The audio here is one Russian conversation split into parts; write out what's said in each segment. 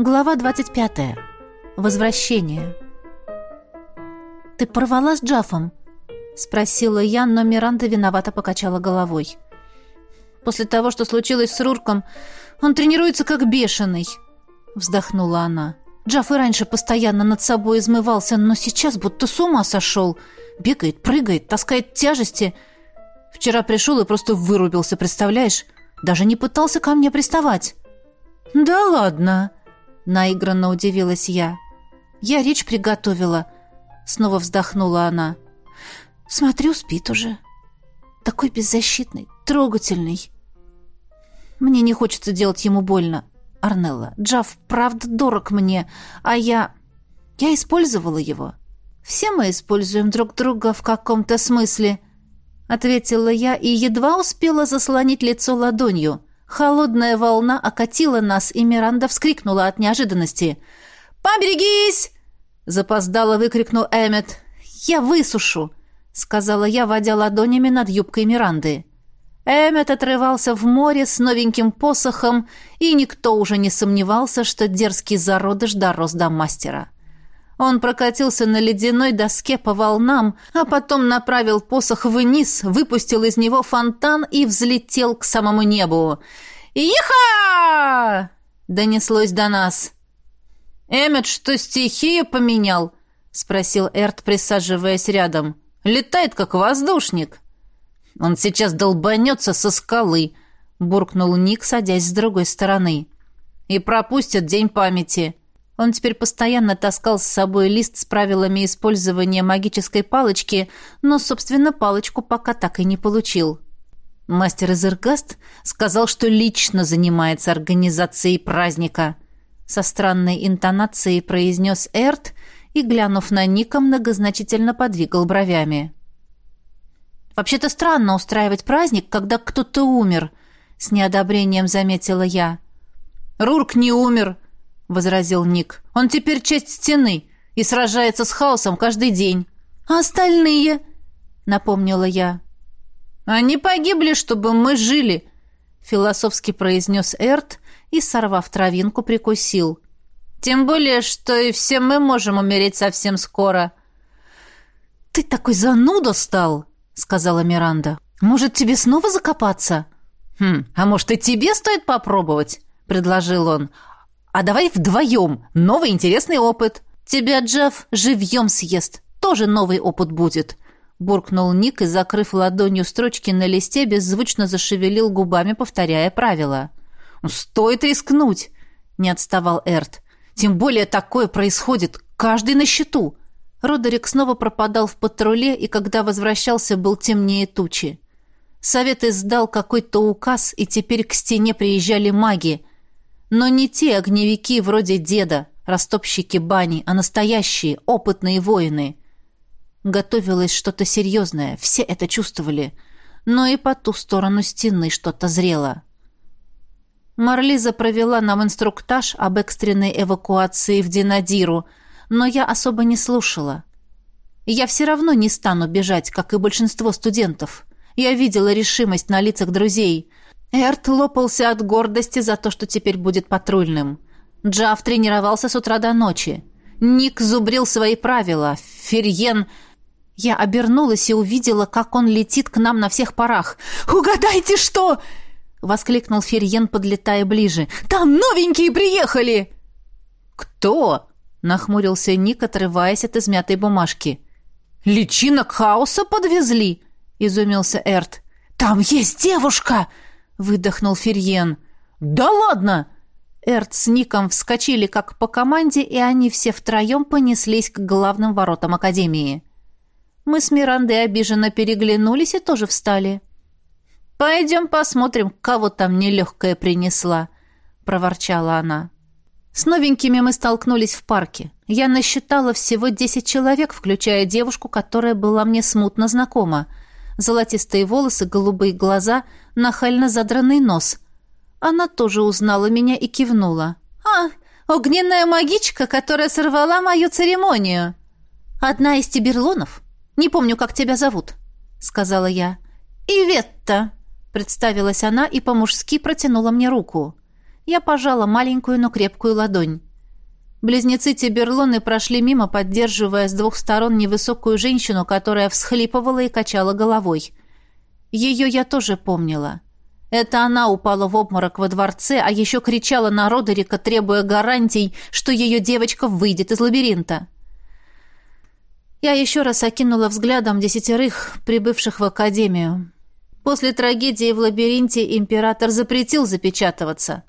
Глава 25. Возвращение. «Ты порвала с Джафом?» — спросила я, но Миранда виновато покачала головой. «После того, что случилось с Рурком, он тренируется как бешеный», — вздохнула она. «Джаф и раньше постоянно над собой измывался, но сейчас будто с ума сошел. Бегает, прыгает, таскает тяжести. Вчера пришел и просто вырубился, представляешь? Даже не пытался ко мне приставать». «Да ладно!» — наигранно удивилась я. «Я речь приготовила». Снова вздохнула она. «Смотрю, спит уже. Такой беззащитный, трогательный. Мне не хочется делать ему больно. Арнелла, Джав правда дорог мне, а я... Я использовала его. Все мы используем друг друга в каком-то смысле», — ответила я и едва успела заслонить лицо ладонью — Холодная волна окатила нас, и Миранда вскрикнула от неожиданности. «Поберегись!» — запоздало выкрикнул Эммет. «Я высушу!» — сказала я, водя ладонями над юбкой Миранды. Эммет отрывался в море с новеньким посохом, и никто уже не сомневался, что дерзкий зародыш дорос до мастера. Он прокатился на ледяной доске по волнам, а потом направил посох вниз, выпустил из него фонтан и взлетел к самому небу. «Иха!» — донеслось до нас. «Эммет что, стихию поменял?» — спросил Эрт, присаживаясь рядом. «Летает, как воздушник». «Он сейчас долбанется со скалы», — буркнул Ник, садясь с другой стороны. «И пропустит день памяти». Он теперь постоянно таскал с собой лист с правилами использования магической палочки, но, собственно, палочку пока так и не получил. Мастер Изергаст сказал, что лично занимается организацией праздника. Со странной интонацией произнес Эрт и, глянув на Ника, многозначительно подвигал бровями. «Вообще-то странно устраивать праздник, когда кто-то умер», — с неодобрением заметила я. «Рурк не умер», — возразил Ник. «Он теперь часть стены и сражается с хаосом каждый день». «А остальные?» — напомнила я. «Они погибли, чтобы мы жили», — философски произнес Эрт и, сорвав травинку, прикусил. «Тем более, что и все мы можем умереть совсем скоро». «Ты такой зануда стал», — сказала Миранда. «Может, тебе снова закопаться?» «Хм, а может, и тебе стоит попробовать?» — предложил он. А давай вдвоем. Новый интересный опыт. Тебя Джефф живьем съест. Тоже новый опыт будет. Буркнул Ник и, закрыв ладонью строчки на листе, беззвучно зашевелил губами, повторяя правила. «Стоит рискнуть!» — не отставал Эрт. «Тем более такое происходит. Каждый на счету!» Родерик снова пропадал в патруле, и когда возвращался, был темнее тучи. Совет издал какой-то указ, и теперь к стене приезжали маги, но не те огневики вроде деда, растопщики бани, а настоящие, опытные воины. Готовилось что-то серьезное, все это чувствовали. Но и по ту сторону стены что-то зрело. Марлиза провела нам инструктаж об экстренной эвакуации в Динадиру, но я особо не слушала. Я все равно не стану бежать, как и большинство студентов. Я видела решимость на лицах друзей — Эрт лопался от гордости за то, что теперь будет патрульным. Джав тренировался с утра до ночи. Ник зубрил свои правила. Ферьен... Я обернулась и увидела, как он летит к нам на всех парах. «Угадайте, что!» — воскликнул Ферьен, подлетая ближе. «Там новенькие приехали!» «Кто?» — нахмурился Ник, отрываясь от измятой бумажки. «Личинок хаоса подвезли!» — изумился Эрт. «Там есть девушка!» Выдохнул Ферьен. «Да ладно!» Эрт с Ником вскочили как по команде, и они все втроем понеслись к главным воротам Академии. Мы с Мирандой обиженно переглянулись и тоже встали. «Пойдем посмотрим, кого там нелегкая принесла», — проворчала она. С новенькими мы столкнулись в парке. Я насчитала всего десять человек, включая девушку, которая была мне смутно знакома — золотистые волосы, голубые глаза, нахально задранный нос. Она тоже узнала меня и кивнула. «А, огненная магичка, которая сорвала мою церемонию!» «Одна из тиберлонов. Не помню, как тебя зовут», — сказала я. «Иветта», — представилась она и по-мужски протянула мне руку. Я пожала маленькую, но крепкую ладонь. Близнецы Тиберлоны прошли мимо, поддерживая с двух сторон невысокую женщину, которая всхлипывала и качала головой. Ее я тоже помнила. Это она упала в обморок во дворце, а еще кричала на Родерика, требуя гарантий, что ее девочка выйдет из лабиринта. Я еще раз окинула взглядом десятерых, прибывших в академию. После трагедии в лабиринте император запретил запечатываться.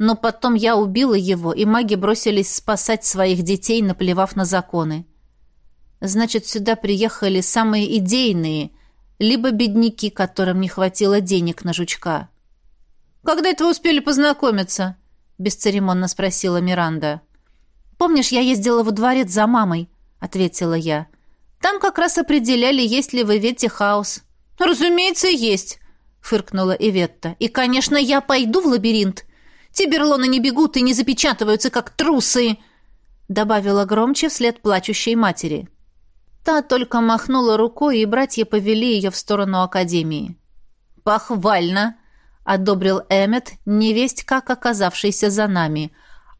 Но потом я убила его, и маги бросились спасать своих детей, наплевав на законы. Значит, сюда приехали самые идейные, либо бедняки, которым не хватило денег на жучка. «Когда это вы успели познакомиться?» — бесцеремонно спросила Миранда. «Помнишь, я ездила во дворец за мамой?» — ответила я. «Там как раз определяли, есть ли в Ивете хаос». «Разумеется, есть», — фыркнула Иветта. «И, конечно, я пойду в лабиринт. Тиберлоны не бегут и не запечатываются, как трусы!» Добавила громче вслед плачущей матери. Та только махнула рукой, и братья повели ее в сторону академии. «Похвально!» — одобрил Эммет, невесть как оказавшийся за нами.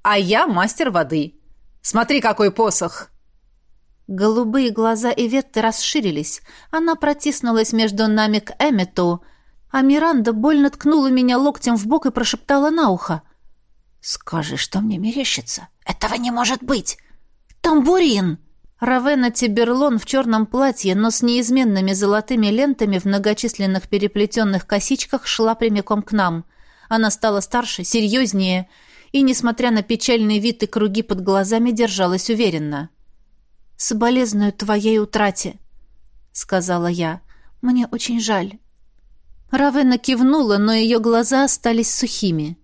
«А я мастер воды. Смотри, какой посох!» Голубые глаза Иветты расширились. Она протиснулась между нами к Эммету, а Миранда больно ткнула меня локтем в бок и прошептала на ухо. «Скажи, что мне мерещится. Этого не может быть! Тамбурин!» Равена Тиберлон в черном платье, но с неизменными золотыми лентами в многочисленных переплетенных косичках шла прямиком к нам. Она стала старше, серьезнее и, несмотря на печальный вид и круги под глазами, держалась уверенно. «Соболезную твоей утрате», — сказала я. «Мне очень жаль». Равена кивнула, но ее глаза остались сухими.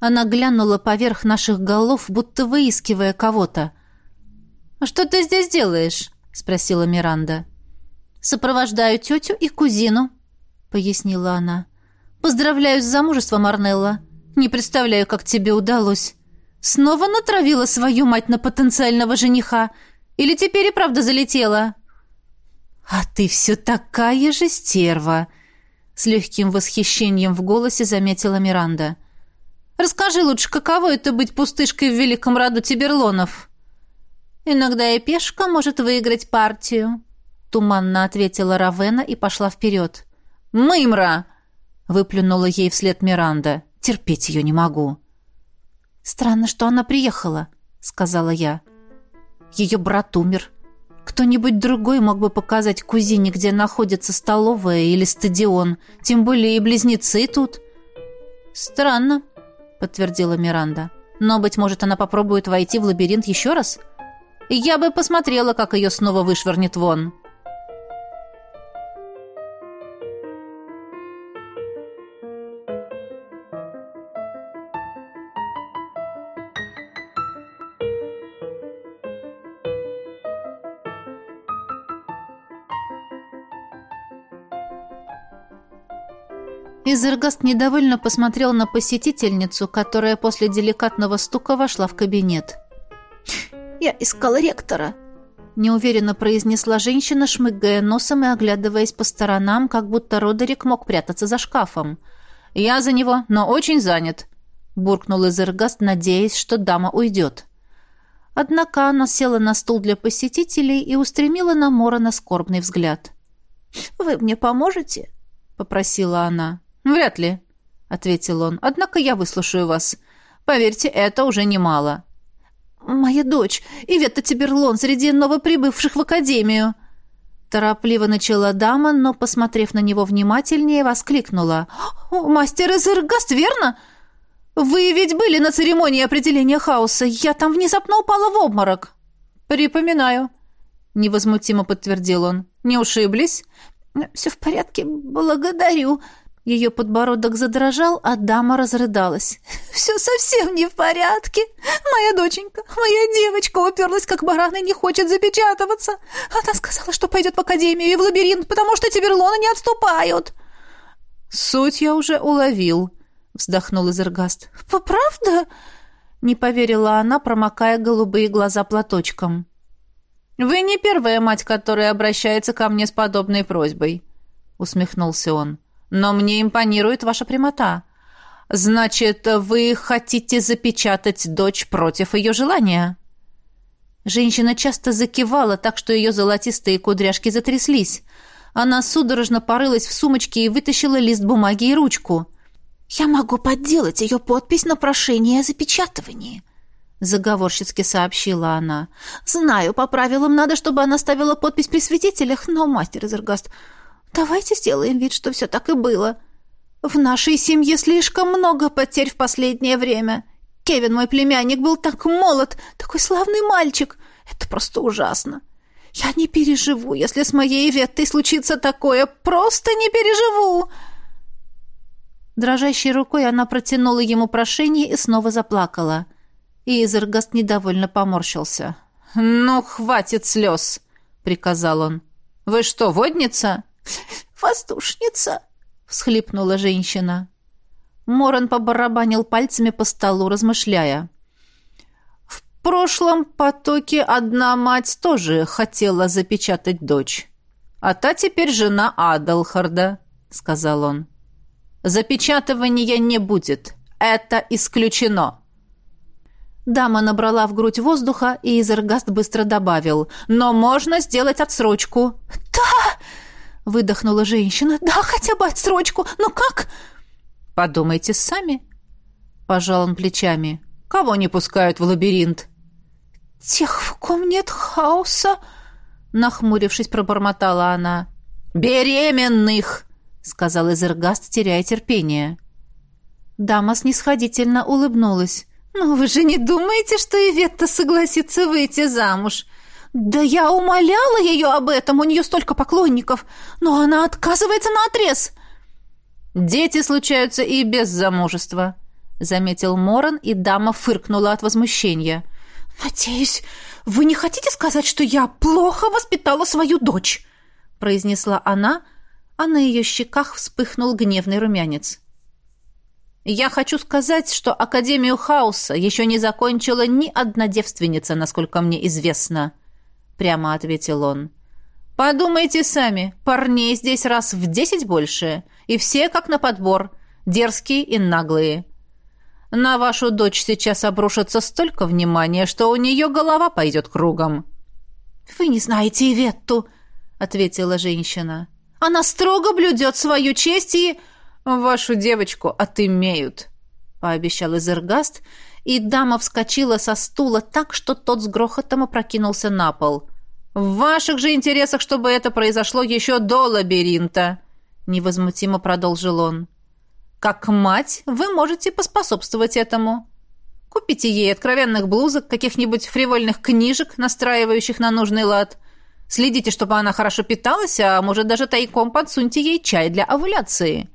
Она глянула поверх наших голов, будто выискивая кого-то. «А что ты здесь делаешь?» — спросила Миранда. «Сопровождаю тетю и кузину», — пояснила она. «Поздравляю с замужеством, Арнелла. Не представляю, как тебе удалось. Снова натравила свою мать на потенциального жениха? Или теперь и правда залетела?» «А ты все такая же стерва!» С легким восхищением в голосе заметила Миранда. «Расскажи лучше, каково это быть пустышкой в великом роду Тиберлонов?» «Иногда и пешка может выиграть партию», — туманно ответила Равена и пошла вперед. «Мымра!» — выплюнула ей вслед Миранда. «Терпеть ее не могу». «Странно, что она приехала», — сказала я. «Ее брат умер. Кто-нибудь другой мог бы показать кузине, где находится столовая или стадион. Тем более и близнецы тут». «Странно», — подтвердила Миранда. «Но, быть может, она попробует войти в лабиринт еще раз?» Я бы посмотрела, как ее снова вышвырнет вон. Изергаст недовольно посмотрел на посетительницу, которая после деликатного стука вошла в кабинет. «Я искала ректора», — неуверенно произнесла женщина, шмыгая носом и оглядываясь по сторонам, как будто Родерик мог прятаться за шкафом. «Я за него, но очень занят», — буркнул Изергаст, надеясь, что дама уйдет. Однако она села на стул для посетителей и устремила на Морона скорбный взгляд. «Вы мне поможете?» — попросила она. «Вряд ли», — ответил он. «Однако я выслушаю вас. Поверьте, это уже немало». «Моя дочь, Иветта Тиберлон, среди новоприбывших в академию!» Торопливо начала дама, но, посмотрев на него внимательнее, воскликнула. «Мастер Эзергаст, верно? Вы ведь были на церемонии определения хаоса. Я там внезапно упала в обморок». «Припоминаю», — невозмутимо подтвердил он. «Не ушиблись?» «Все в порядке, благодарю», ее подбородок задрожал, а дама разрыдалась. «Все совсем не в порядке. Моя доченька, моя девочка уперлась, как баран, и не хочет запечатываться. Она сказала, что пойдет в академию и в лабиринт, потому что тиберлоны не отступают». «Суть я уже уловил», — вздохнул Изергаст. «Правда?» — не поверила она, промокая голубые глаза платочком. «Вы не первая мать, которая обращается ко мне с подобной просьбой», — усмехнулся он но мне импонирует ваша прямота. Значит, вы хотите запечатать дочь против ее желания?» Женщина часто закивала, так что ее золотистые кудряшки затряслись. Она судорожно порылась в сумочке и вытащила лист бумаги и ручку. «Я могу подделать ее подпись на прошение о запечатывании», — заговорщицки сообщила она. «Знаю, по правилам надо, чтобы она ставила подпись при свидетелях, но, мастер Изергаст, давайте сделаем вид, что все так и было. В нашей семье слишком много потерь в последнее время. Кевин, мой племянник, был так молод, такой славный мальчик. Это просто ужасно. Я не переживу, если с моей Веттой случится такое. Просто не переживу!» Дрожащей рукой она протянула ему прошение и снова заплакала. Изергаст недовольно поморщился. «Ну, хватит слез!» — приказал он. «Вы что, водница?» «Воздушница!» — всхлипнула женщина. Моран побарабанил пальцами по столу, размышляя. В прошлом потоке одна мать тоже хотела запечатать дочь. А та теперь жена Адалхарда, сказал он. Запечатывания не будет. Это исключено. Дама набрала в грудь воздуха, и Изергаст быстро добавил. «Но можно сделать отсрочку». Выдохнула женщина. «Да, хотя бы отсрочку. Но как?» «Подумайте сами», — пожал он плечами. «Кого не пускают в лабиринт?» «Тех, в ком нет хаоса», — нахмурившись, пробормотала она. «Беременных!» — сказал Изергаст, теряя терпение. Дама снисходительно улыбнулась. «Ну вы же не думаете, что Иветта согласится выйти замуж?» «Да я умоляла ее об этом, у нее столько поклонников, но она отказывается на отрез. «Дети случаются и без замужества», — заметил Моран, и дама фыркнула от возмущения. «Надеюсь, вы не хотите сказать, что я плохо воспитала свою дочь?» — произнесла она, а на ее щеках вспыхнул гневный румянец. «Я хочу сказать, что Академию Хаоса еще не закончила ни одна девственница, насколько мне известно», — прямо ответил он. «Подумайте сами, парней здесь раз в десять больше, и все как на подбор, дерзкие и наглые. На вашу дочь сейчас обрушится столько внимания, что у нее голова пойдет кругом». «Вы не знаете Иветту», — ответила женщина. «Она строго блюдет свою честь и...» «Вашу девочку отымеют», — пообещал Изергаст, и дама вскочила со стула так, что тот с грохотом опрокинулся на пол. «В ваших же интересах, чтобы это произошло еще до лабиринта», — невозмутимо продолжил он. «Как мать вы можете поспособствовать этому. Купите ей откровенных блузок, каких-нибудь фривольных книжек, настраивающих на нужный лад. Следите, чтобы она хорошо питалась, а может даже тайком подсуньте ей чай для овуляции».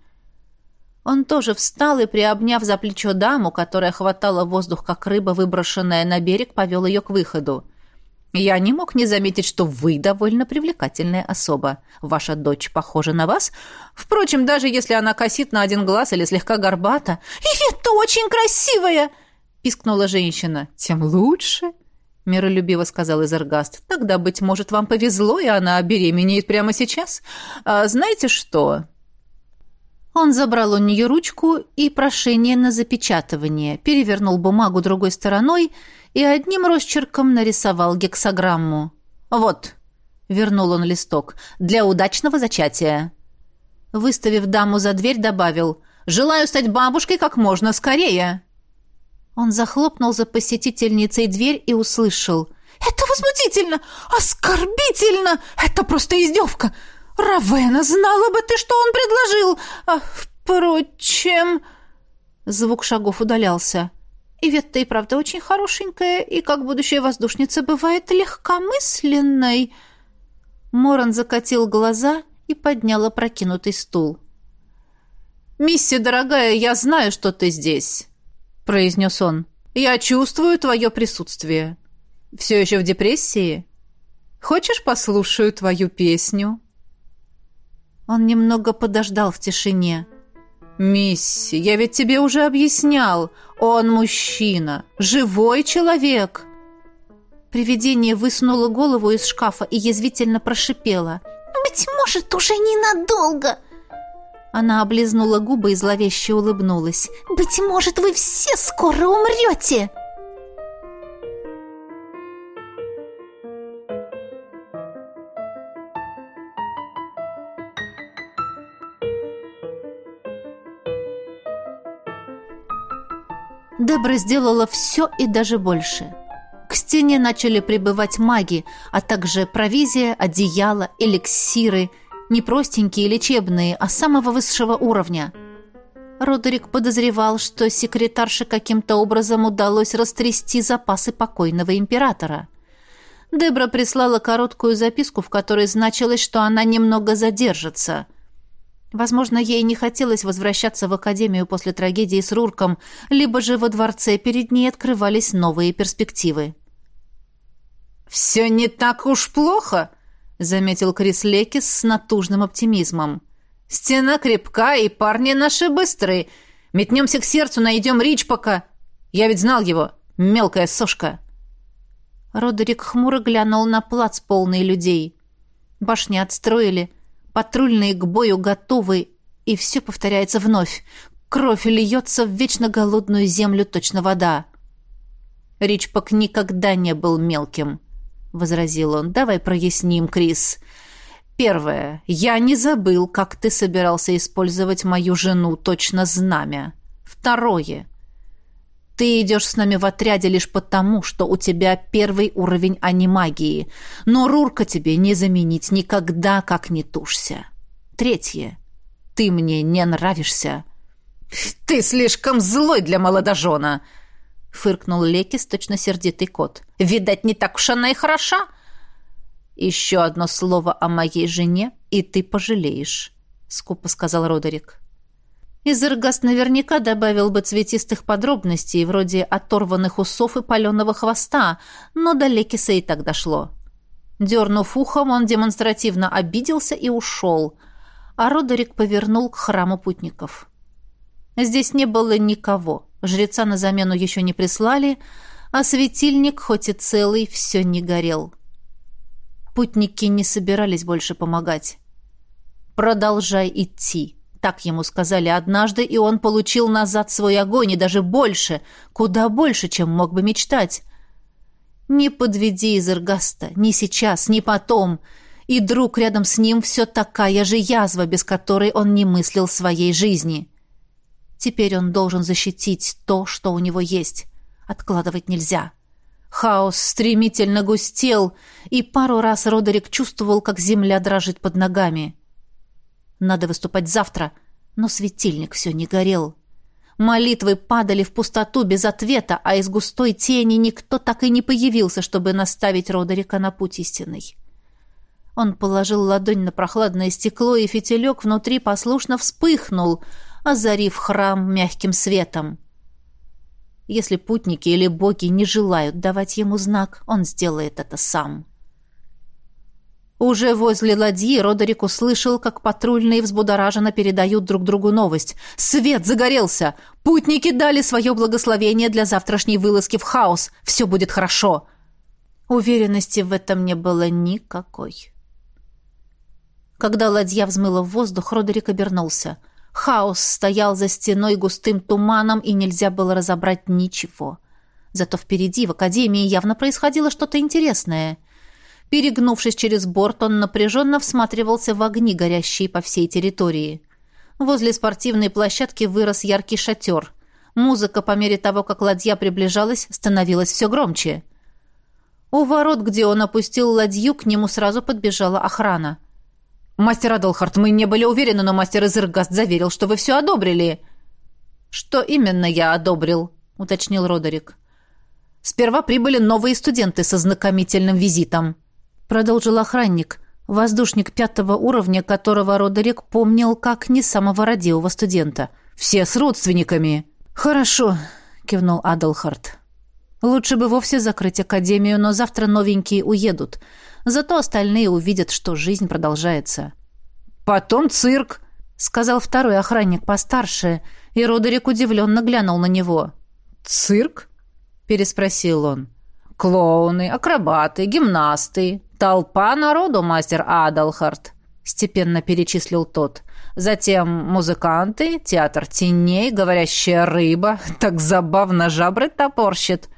Он тоже встал и, приобняв за плечо даму, которая хватала воздух, как рыба, выброшенная на берег, повел ее к выходу. Я не мог не заметить, что вы довольно привлекательная особа. Ваша дочь похожа на вас. Впрочем, даже если она косит на один глаз или слегка горбата... «И это очень красивая!» — пискнула женщина. «Тем лучше!» — миролюбиво сказал Изергаст. «Тогда, быть может, вам повезло, и она беременеет прямо сейчас. А знаете что?» Он забрал у нее ручку и прошение на запечатывание, перевернул бумагу другой стороной и одним росчерком нарисовал гексограмму. «Вот», — вернул он листок, — «для удачного зачатия». Выставив даму за дверь, добавил «Желаю стать бабушкой как можно скорее». Он захлопнул за посетительницей дверь и услышал «Это возмутительно! Оскорбительно! Это просто издевка! Равена, знала бы ты, что он предложил! А, впрочем...» Звук шагов удалялся. Иветта и правда очень хорошенькая, и как будущая воздушница бывает легкомысленной. Моран закатил глаза и поднял опрокинутый стул. «Мисси, дорогая, я знаю, что ты здесь», — произнес он. «Я чувствую твое присутствие. Все еще в депрессии? Хочешь, послушаю твою песню?» Он немного подождал в тишине. «Мисси, я ведь тебе уже объяснял. Он мужчина, живой человек». Привидение высунуло голову из шкафа и язвительно прошипело. «Быть может, уже ненадолго!» Она облизнула губы и зловеще улыбнулась. «Быть может, вы все скоро умрете!» Дебра сделала все и даже больше. К стене начали прибывать маги, а также провизия, одеяло, эликсиры, не простенькие лечебные, а самого высшего уровня. Родерик подозревал, что секретарше каким-то образом удалось растрясти запасы покойного императора. Дебра прислала короткую записку, в которой значилось, что она немного задержится – Возможно, ей не хотелось возвращаться в академию после трагедии с Рурком, либо же во дворце перед ней открывались новые перспективы. «Все не так уж плохо», — заметил Крис Лекис с натужным оптимизмом. «Стена крепка, и парни наши быстрые. Метнемся к сердцу, найдем Рич пока. Я ведь знал его. Мелкая сошка». Родерик хмуро глянул на плац, полный людей. Башни отстроили — Патрульные к бою готовы, и все повторяется вновь. Кровь льется в вечно голодную землю, точно вода. Ричпок никогда не был мелким, — возразил он. Давай проясним, Крис. Первое. Я не забыл, как ты собирался использовать мою жену, точно знамя. Второе. Ты идешь с нами в отряде лишь потому, что у тебя первый уровень анимагии, но Рурка тебе не заменить никогда, как не тушься. Третье. Ты мне не нравишься. Ты слишком злой для молодожена, фыркнул Лекис, точно сердитый кот. Видать, не так уж она и хороша. Еще одно слово о моей жене, и ты пожалеешь, скупо сказал Родерик. Изергаст наверняка добавил бы цветистых подробностей, вроде оторванных усов и паленого хвоста, но до Лекиса и так дошло. Дернув ухом, он демонстративно обиделся и ушел, а Родерик повернул к храму путников. Здесь не было никого, жреца на замену еще не прислали, а светильник, хоть и целый, все не горел. Путники не собирались больше помогать. «Продолжай идти», так ему сказали однажды, и он получил назад свой огонь, и даже больше, куда больше, чем мог бы мечтать. Не подведи из Иргаста, ни сейчас, ни потом. И друг рядом с ним все такая же язва, без которой он не мыслил своей жизни. Теперь он должен защитить то, что у него есть. Откладывать нельзя. Хаос стремительно густел, и пару раз Родерик чувствовал, как земля дрожит под ногами. Надо выступать завтра, но светильник все не горел. Молитвы падали в пустоту без ответа, а из густой тени никто так и не появился, чтобы наставить Родерика на путь истинный. Он положил ладонь на прохладное стекло, и фитилек внутри послушно вспыхнул, озарив храм мягким светом. Если путники или боги не желают давать ему знак, он сделает это сам. — уже возле ладьи Родерик услышал, как патрульные взбудораженно передают друг другу новость. «Свет загорелся! Путники дали свое благословение для завтрашней вылазки в хаос! Все будет хорошо!» Уверенности в этом не было никакой. Когда ладья взмыла в воздух, Родерик обернулся. Хаос стоял за стеной густым туманом, и нельзя было разобрать ничего. Зато впереди, в Академии, явно происходило что-то интересное — Перегнувшись через борт, он напряженно всматривался в огни, горящие по всей территории. Возле спортивной площадки вырос яркий шатер. Музыка, по мере того, как ладья приближалась, становилась все громче. У ворот, где он опустил ладью, к нему сразу подбежала охрана. «Мастер Адалхарт, мы не были уверены, но мастер Изергаст заверил, что вы все одобрили». «Что именно я одобрил?» — уточнил Родерик. «Сперва прибыли новые студенты со знакомительным визитом» продолжил охранник, воздушник пятого уровня, которого Родерик помнил как не самого родивого студента. «Все с родственниками!» «Хорошо», — кивнул Адалхарт. «Лучше бы вовсе закрыть академию, но завтра новенькие уедут. Зато остальные увидят, что жизнь продолжается». «Потом цирк», — сказал второй охранник постарше, и Родерик удивленно глянул на него. «Цирк?» — переспросил он. «Клоуны, акробаты, гимнасты, «Толпа народу, мастер Адалхарт», — степенно перечислил тот. «Затем музыканты, театр теней, говорящая рыба, так забавно жабры топорщит».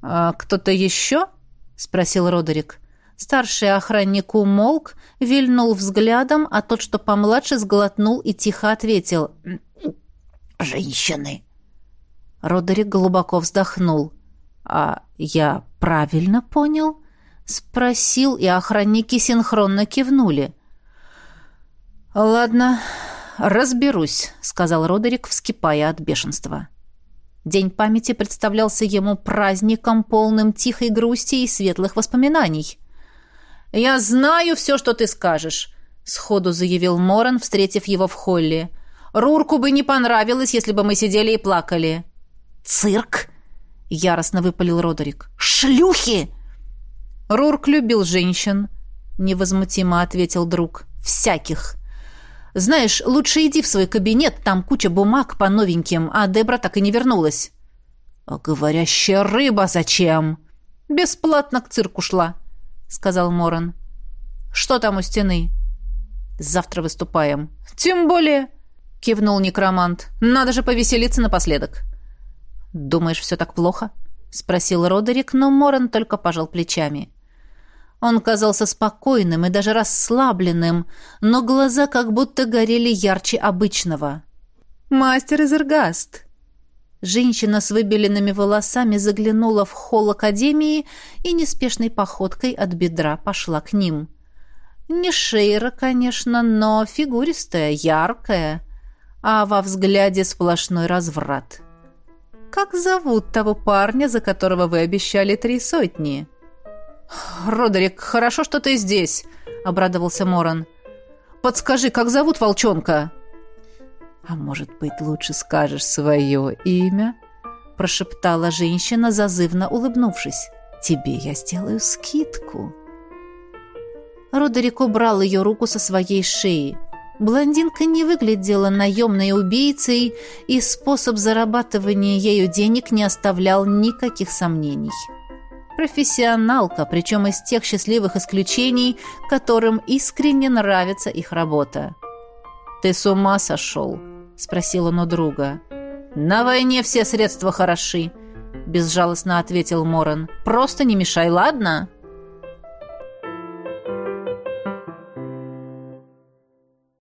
«А «Кто-то еще?» — спросил Родерик. Старший охранник умолк, вильнул взглядом, а тот, что помладше, сглотнул и тихо ответил. «Женщины». Родерик глубоко вздохнул. «А я правильно понял?» Спросил, и охранники синхронно кивнули. «Ладно, разберусь», — сказал Родерик, вскипая от бешенства. День памяти представлялся ему праздником, полным тихой грусти и светлых воспоминаний. «Я знаю все, что ты скажешь», — сходу заявил Моран, встретив его в холле. «Рурку бы не понравилось, если бы мы сидели и плакали». «Цирк!» — яростно выпалил Родерик. «Шлюхи!» «Рурк любил женщин», — невозмутимо ответил друг. «Всяких. Знаешь, лучше иди в свой кабинет, там куча бумаг по новеньким, а Дебра так и не вернулась». «А говорящая рыба зачем?» «Бесплатно к цирку шла», — сказал Моран. «Что там у стены?» «Завтра выступаем». «Тем более», — кивнул некромант. «Надо же повеселиться напоследок». «Думаешь, все так плохо?» — спросил Родерик, но Моран только пожал плечами. Он казался спокойным и даже расслабленным, но глаза как будто горели ярче обычного. «Мастер Изергаст!» Женщина с выбеленными волосами заглянула в холл Академии и неспешной походкой от бедра пошла к ним. Не Шейра, конечно, но фигуристая, яркая, а во взгляде сплошной разврат. «Как зовут того парня, за которого вы обещали три сотни?» «Родерик, хорошо, что ты здесь», — обрадовался Моран. «Подскажи, как зовут волчонка?» «А может быть, лучше скажешь свое имя?» — прошептала женщина, зазывно улыбнувшись. «Тебе я сделаю скидку». Родерик убрал ее руку со своей шеи. Блондинка не выглядела наемной убийцей, и способ зарабатывания ею денег не оставлял никаких сомнений. Профессионалка, причем из тех счастливых исключений, которым искренне нравится их работа. «Ты с ума сошел?» — спросил он у друга. «На войне все средства хороши», — безжалостно ответил Моран. «Просто не мешай, ладно?»